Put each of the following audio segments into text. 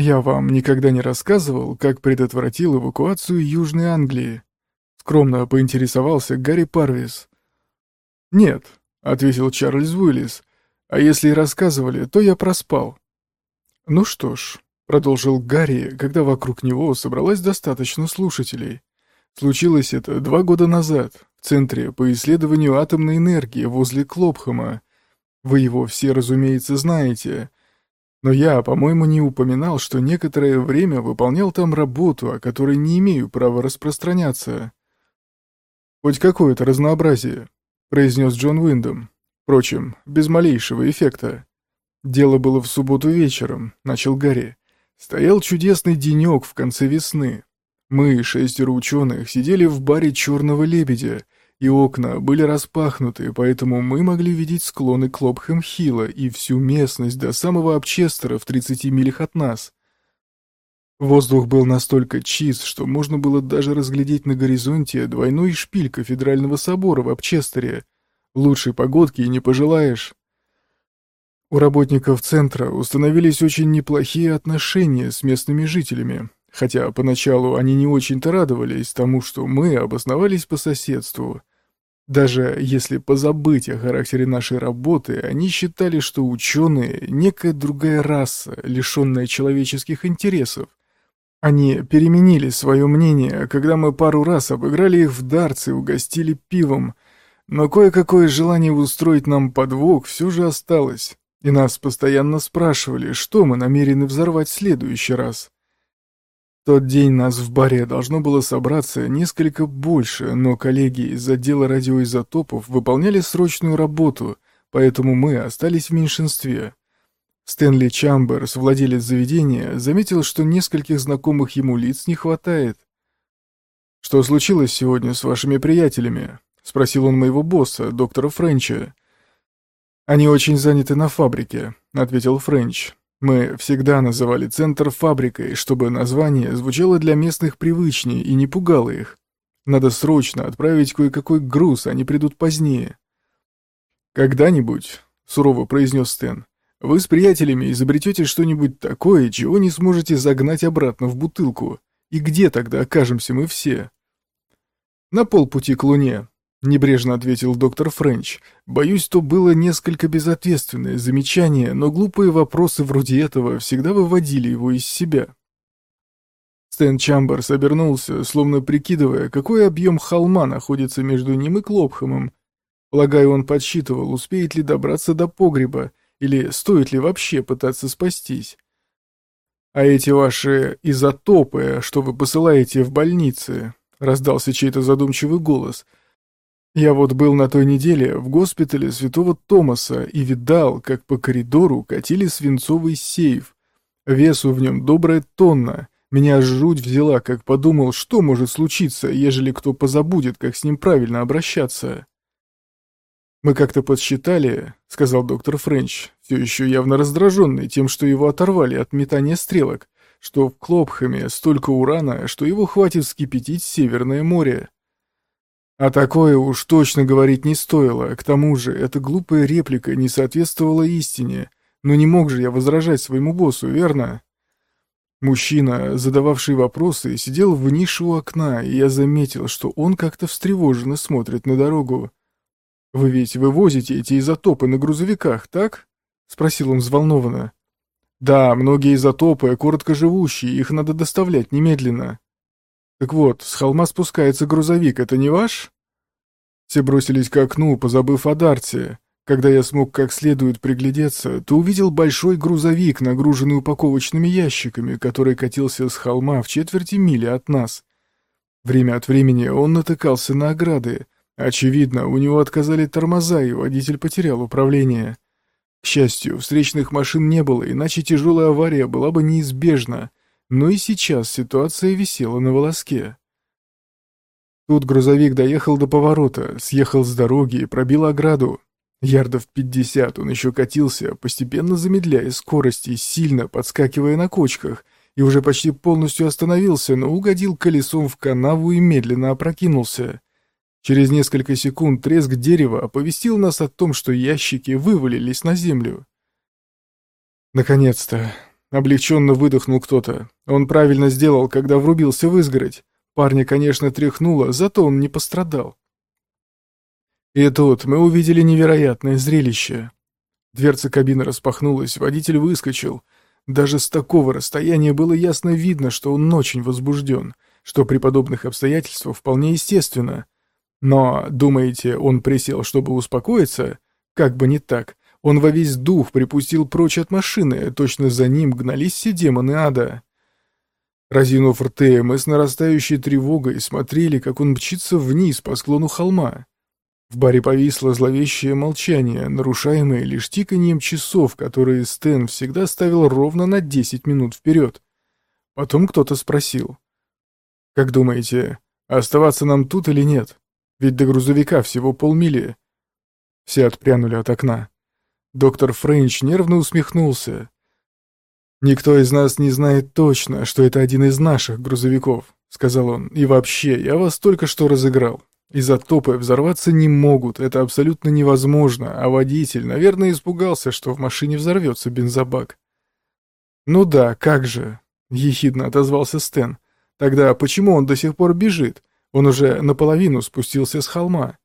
«Я вам никогда не рассказывал, как предотвратил эвакуацию Южной Англии?» Скромно поинтересовался Гарри Парвис. «Нет», — ответил Чарльз Уиллис, — «а если и рассказывали, то я проспал». «Ну что ж», — продолжил Гарри, когда вокруг него собралось достаточно слушателей. «Случилось это два года назад, в Центре по исследованию атомной энергии возле Клопхэма. Вы его все, разумеется, знаете». Но я, по-моему, не упоминал, что некоторое время выполнял там работу, о которой не имею права распространяться. «Хоть какое-то разнообразие», — произнес Джон Уиндом. Впрочем, без малейшего эффекта. «Дело было в субботу вечером», — начал Гарри. «Стоял чудесный денек в конце весны. Мы, шестеро ученых, сидели в баре «Черного лебедя», и окна были распахнуты, поэтому мы могли видеть склоны Клопхэм-Хилла и всю местность до самого Обчестера в 30 милях от нас. Воздух был настолько чист, что можно было даже разглядеть на горизонте двойной шпиль кафедрального собора в Обчестере. Лучшей погодки и не пожелаешь. У работников центра установились очень неплохие отношения с местными жителями, хотя поначалу они не очень-то радовались тому, что мы обосновались по соседству. Даже если позабыть о характере нашей работы, они считали, что ученые — некая другая раса, лишенная человеческих интересов. Они переменили свое мнение, когда мы пару раз обыграли их в дартс и угостили пивом, но кое-какое желание устроить нам подвох все же осталось, и нас постоянно спрашивали, что мы намерены взорвать в следующий раз тот день нас в баре должно было собраться несколько больше, но коллеги из отдела радиоизотопов выполняли срочную работу, поэтому мы остались в меньшинстве. Стэнли Чамберс, владелец заведения, заметил, что нескольких знакомых ему лиц не хватает. «Что случилось сегодня с вашими приятелями?» — спросил он моего босса, доктора Френча. «Они очень заняты на фабрике», — ответил Френч. Мы всегда называли центр фабрикой, чтобы название звучало для местных привычнее и не пугало их. Надо срочно отправить кое-какой груз, они придут позднее. «Когда-нибудь», — сурово произнес Стэн, — «вы с приятелями изобретете что-нибудь такое, чего не сможете загнать обратно в бутылку. И где тогда окажемся мы все?» «На полпути к Луне», — небрежно ответил доктор Френч. «Боюсь, то было несколько безответственное замечание, но глупые вопросы вроде этого всегда выводили его из себя». Стэн Чамберс обернулся, словно прикидывая, какой объем холма находится между ним и Клопхэмом. Полагаю, он подсчитывал, успеет ли добраться до погреба, или стоит ли вообще пытаться спастись. «А эти ваши изотопы, что вы посылаете в больницы?» — раздался чей-то задумчивый голос — я вот был на той неделе в госпитале Святого Томаса и видал, как по коридору катили свинцовый сейф. Весу в нем добрая тонна. Меня жуть взяла, как подумал, что может случиться, ежели кто позабудет, как с ним правильно обращаться. «Мы как-то подсчитали», — сказал доктор Френч, все еще явно раздраженный тем, что его оторвали от метания стрелок, что в Клопхэме столько урана, что его хватит вскипятить Северное море. А такое уж точно говорить не стоило, к тому же эта глупая реплика не соответствовала истине, но не мог же я возражать своему боссу, верно? Мужчина, задававший вопросы, сидел в нише у окна, и я заметил, что он как-то встревоженно смотрит на дорогу. «Вы ведь вывозите эти изотопы на грузовиках, так?» — спросил он взволнованно. «Да, многие изотопы короткоживущие, их надо доставлять немедленно». «Так вот, с холма спускается грузовик, это не ваш?» Все бросились к окну, позабыв о Дарте. Когда я смог как следует приглядеться, то увидел большой грузовик, нагруженный упаковочными ящиками, который катился с холма в четверти мили от нас. Время от времени он натыкался на ограды. Очевидно, у него отказали тормоза, и водитель потерял управление. К счастью, встречных машин не было, иначе тяжелая авария была бы неизбежна. Но и сейчас ситуация висела на волоске. Тут грузовик доехал до поворота, съехал с дороги и пробил ограду. Ярдов пятьдесят он еще катился, постепенно замедляя скорости, сильно подскакивая на кочках, и уже почти полностью остановился, но угодил колесом в канаву и медленно опрокинулся. Через несколько секунд треск дерева оповестил нас о том, что ящики вывалились на землю. «Наконец-то», облегченно выдохнул кто-то. Он правильно сделал, когда врубился в изгородь. Парня, конечно, тряхнуло, зато он не пострадал. И тут мы увидели невероятное зрелище. Дверца кабины распахнулась, водитель выскочил. Даже с такого расстояния было ясно видно, что он очень возбужден, что при подобных обстоятельствах вполне естественно. Но, думаете, он присел, чтобы успокоиться? Как бы не так. Он во весь дух припустил прочь от машины, точно за ним гнались все демоны ада. Разинув рты, мы с нарастающей тревогой смотрели, как он мчится вниз по склону холма. В баре повисло зловещее молчание, нарушаемое лишь тиканьем часов, которые Стэн всегда ставил ровно на 10 минут вперед. Потом кто-то спросил. «Как думаете, оставаться нам тут или нет? Ведь до грузовика всего полмили». Все отпрянули от окна. Доктор Френч нервно усмехнулся. «Никто из нас не знает точно, что это один из наших грузовиков», — сказал он. «И вообще, я вас только что разыграл. Изотопы взорваться не могут, это абсолютно невозможно, а водитель, наверное, испугался, что в машине взорвется бензобак. «Ну да, как же», — ехидно отозвался Стэн. «Тогда почему он до сих пор бежит? Он уже наполовину спустился с холма».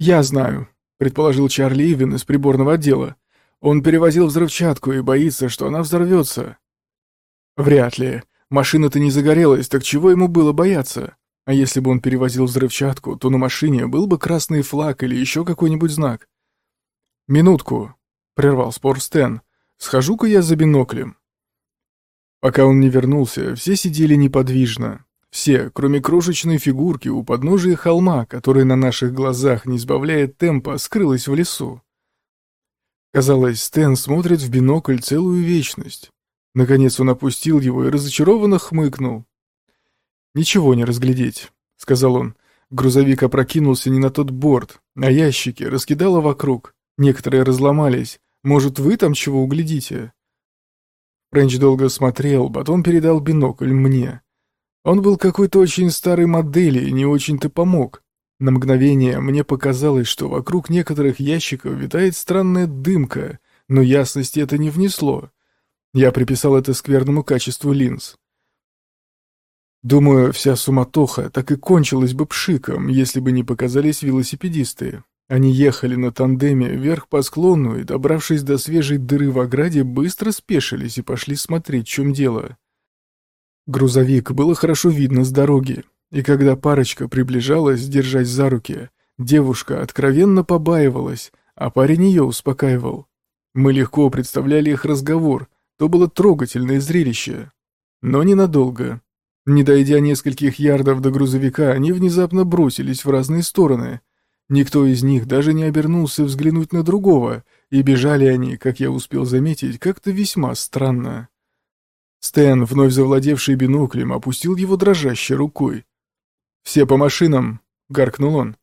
«Я знаю», — предположил Чарли Ивен из приборного отдела. «Он перевозил взрывчатку и боится, что она взорвется». «Вряд ли. Машина-то не загорелась, так чего ему было бояться?» А если бы он перевозил взрывчатку, то на машине был бы красный флаг или еще какой-нибудь знак. «Минутку», — прервал спор Стэн. «Схожу-ка я за биноклем». Пока он не вернулся, все сидели неподвижно. Все, кроме крошечной фигурки у подножия холма, которая на наших глазах, не сбавляя темпа, скрылась в лесу. Казалось, Стэн смотрит в бинокль целую вечность. Наконец он опустил его и разочарованно хмыкнул. «Ничего не разглядеть», — сказал он. Грузовик опрокинулся не на тот борт, а ящики раскидало вокруг. Некоторые разломались. Может, вы там чего углядите?» Френч долго смотрел, потом передал бинокль мне. Он был какой-то очень старой модели и не очень-то помог. На мгновение мне показалось, что вокруг некоторых ящиков витает странная дымка, но ясности это не внесло. Я приписал это скверному качеству линз. Думаю, вся суматоха так и кончилась бы пшиком, если бы не показались велосипедисты. Они ехали на тандеме вверх по склону и, добравшись до свежей дыры в ограде, быстро спешились и пошли смотреть, в чем дело. Грузовик было хорошо видно с дороги, и когда парочка приближалась, держась за руки, девушка откровенно побаивалась, а парень ее успокаивал. Мы легко представляли их разговор, то было трогательное зрелище. Но ненадолго. Не дойдя нескольких ярдов до грузовика, они внезапно бросились в разные стороны. Никто из них даже не обернулся взглянуть на другого, и бежали они, как я успел заметить, как-то весьма странно. Стэн, вновь завладевший биноклем, опустил его дрожащей рукой. «Все по машинам!» — гаркнул он.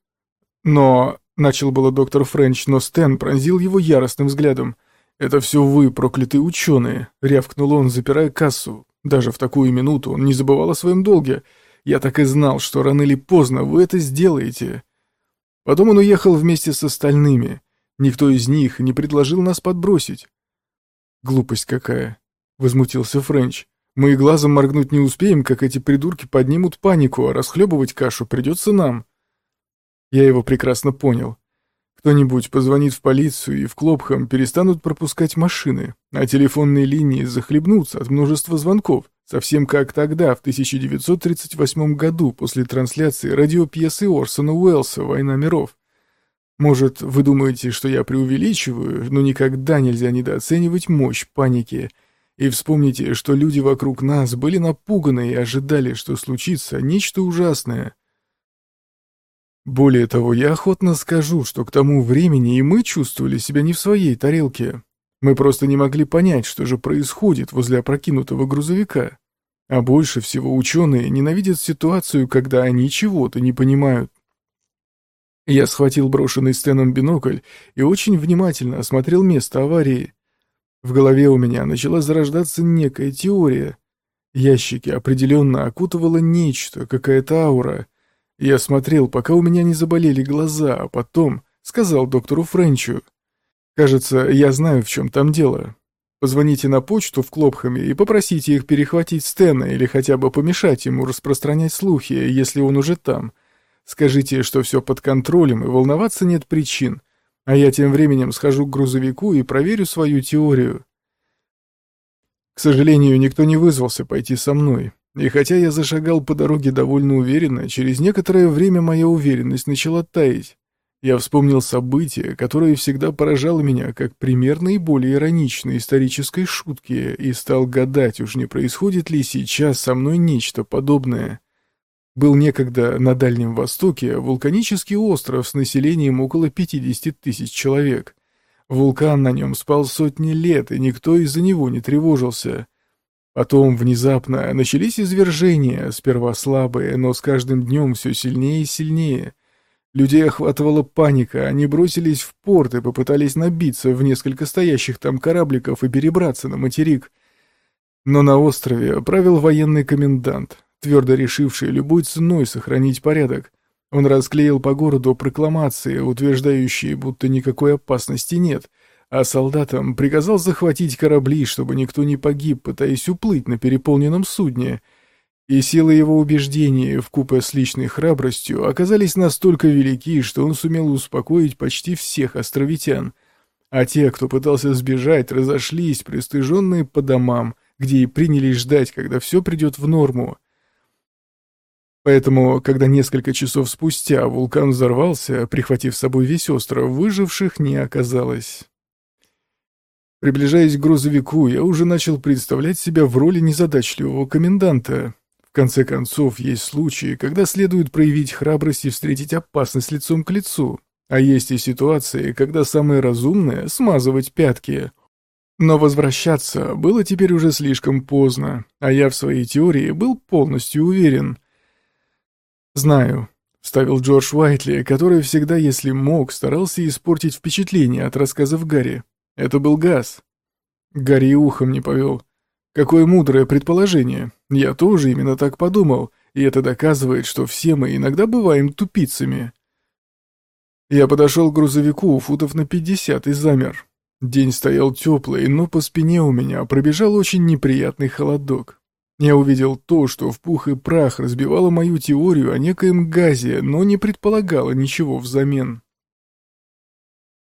«Но...» — начал было доктор Френч, но Стэн пронзил его яростным взглядом. «Это все вы, проклятые ученые!» — рявкнул он, запирая кассу. Даже в такую минуту он не забывал о своем долге. Я так и знал, что рано или поздно вы это сделаете. Потом он уехал вместе с остальными. Никто из них не предложил нас подбросить. Глупость какая, возмутился Френч. Мы и глазом моргнуть не успеем, как эти придурки поднимут панику, а расхлебывать кашу придется нам. Я его прекрасно понял. Кто-нибудь позвонит в полицию, и в Клопхам перестанут пропускать машины, а телефонные линии захлебнутся от множества звонков, совсем как тогда, в 1938 году, после трансляции радиопьесы Орсона Уэллса «Война миров». Может, вы думаете, что я преувеличиваю, но никогда нельзя недооценивать мощь паники. И вспомните, что люди вокруг нас были напуганы и ожидали, что случится нечто ужасное — более того, я охотно скажу, что к тому времени и мы чувствовали себя не в своей тарелке. Мы просто не могли понять, что же происходит возле опрокинутого грузовика. А больше всего ученые ненавидят ситуацию, когда они чего-то не понимают. Я схватил брошенный Стэном бинокль и очень внимательно осмотрел место аварии. В голове у меня начала зарождаться некая теория. Ящики определенно окутывало нечто, какая-то аура — я смотрел, пока у меня не заболели глаза, а потом сказал доктору Френчу. «Кажется, я знаю, в чем там дело». Позвоните на почту в Клопхаме и попросите их перехватить Стена или хотя бы помешать ему распространять слухи, если он уже там. Скажите, что все под контролем и волноваться нет причин. А я тем временем схожу к грузовику и проверю свою теорию. К сожалению, никто не вызвался пойти со мной. И хотя я зашагал по дороге довольно уверенно, через некоторое время моя уверенность начала таять. Я вспомнил событие, которое всегда поражало меня как пример наиболее ироничной исторической шутки, и стал гадать, уж не происходит ли сейчас со мной нечто подобное. Был некогда на Дальнем Востоке вулканический остров с населением около 50 тысяч человек. Вулкан на нем спал сотни лет, и никто из-за него не тревожился. Потом внезапно начались извержения, сперва слабые, но с каждым днем все сильнее и сильнее — Людей охватывала паника, они бросились в порт и попытались набиться в несколько стоящих там корабликов и перебраться на материк. Но на острове правил военный комендант, твердо решивший любой ценой сохранить порядок. Он расклеил по городу прокламации, утверждающие, будто никакой опасности нет, а солдатам приказал захватить корабли, чтобы никто не погиб, пытаясь уплыть на переполненном судне — и силы его убеждений, вкупе с личной храбростью, оказались настолько велики, что он сумел успокоить почти всех островитян. А те, кто пытался сбежать, разошлись, пристыженные по домам, где и принялись ждать, когда все придет в норму. Поэтому, когда несколько часов спустя вулкан взорвался, прихватив с собой весь остров, выживших не оказалось. Приближаясь к грузовику, я уже начал представлять себя в роли незадачливого коменданта, конце концов, есть случаи, когда следует проявить храбрость и встретить опасность лицом к лицу, а есть и ситуации, когда самое разумное — смазывать пятки. Но возвращаться было теперь уже слишком поздно, а я в своей теории был полностью уверен. «Знаю», — вставил Джордж Уайтли, который всегда, если мог, старался испортить впечатление от рассказов Гарри. «Это был газ». Гарри ухом не повел. Какое мудрое предположение. Я тоже именно так подумал, и это доказывает, что все мы иногда бываем тупицами. Я подошел к грузовику футов на пятьдесят и замер. День стоял теплый, но по спине у меня пробежал очень неприятный холодок. Я увидел то, что в пух и прах разбивало мою теорию о некоем газе, но не предполагало ничего взамен.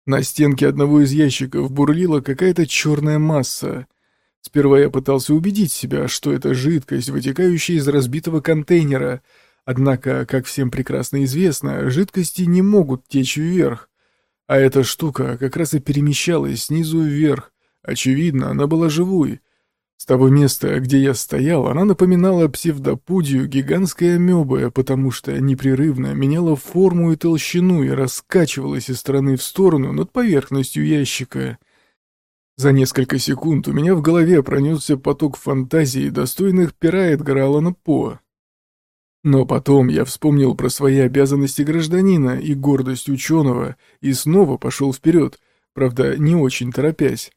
На стенке одного из ящиков бурлила какая-то черная масса. Сперва я пытался убедить себя, что это жидкость, вытекающая из разбитого контейнера. Однако, как всем прекрасно известно, жидкости не могут течь вверх. А эта штука как раз и перемещалась снизу вверх. Очевидно, она была живой. С того места, где я стоял, она напоминала псевдопудию гигантской амебы, потому что непрерывно меняла форму и толщину и раскачивалась из стороны в сторону над поверхностью ящика. За несколько секунд у меня в голове пронесся поток фантазий, достойных пера Эдгара Аллана По. Но потом я вспомнил про свои обязанности гражданина и гордость ученого и снова пошел вперед, правда, не очень торопясь.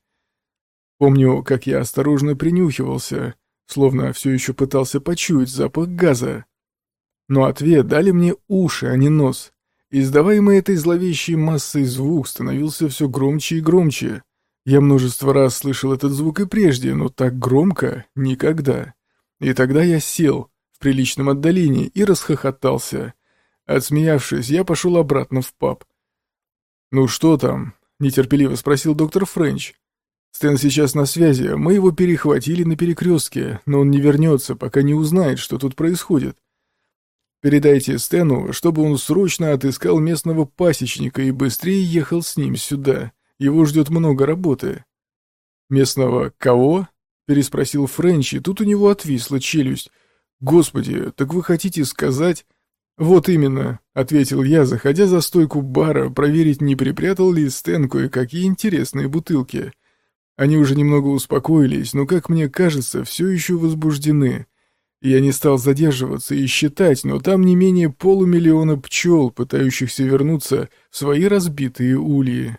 Помню, как я осторожно принюхивался, словно все еще пытался почуять запах газа. Но ответ дали мне уши, а не нос. Издаваемый этой зловещей массой звук становился все громче и громче. Я множество раз слышал этот звук и прежде, но так громко — никогда. И тогда я сел в приличном отдалении и расхохотался. Отсмеявшись, я пошел обратно в паб. «Ну что там?» — нетерпеливо спросил доктор Френч. «Стэн сейчас на связи, мы его перехватили на перекрестке, но он не вернется, пока не узнает, что тут происходит. Передайте Стэну, чтобы он срочно отыскал местного пасечника и быстрее ехал с ним сюда». Его ждет много работы». «Местного кого?» — переспросил Френч, и тут у него отвисла челюсть. «Господи, так вы хотите сказать...» «Вот именно», — ответил я, заходя за стойку бара, проверить, не припрятал ли Стэн кое-какие интересные бутылки. Они уже немного успокоились, но, как мне кажется, все еще возбуждены. Я не стал задерживаться и считать, но там не менее полумиллиона пчел, пытающихся вернуться в свои разбитые ульи.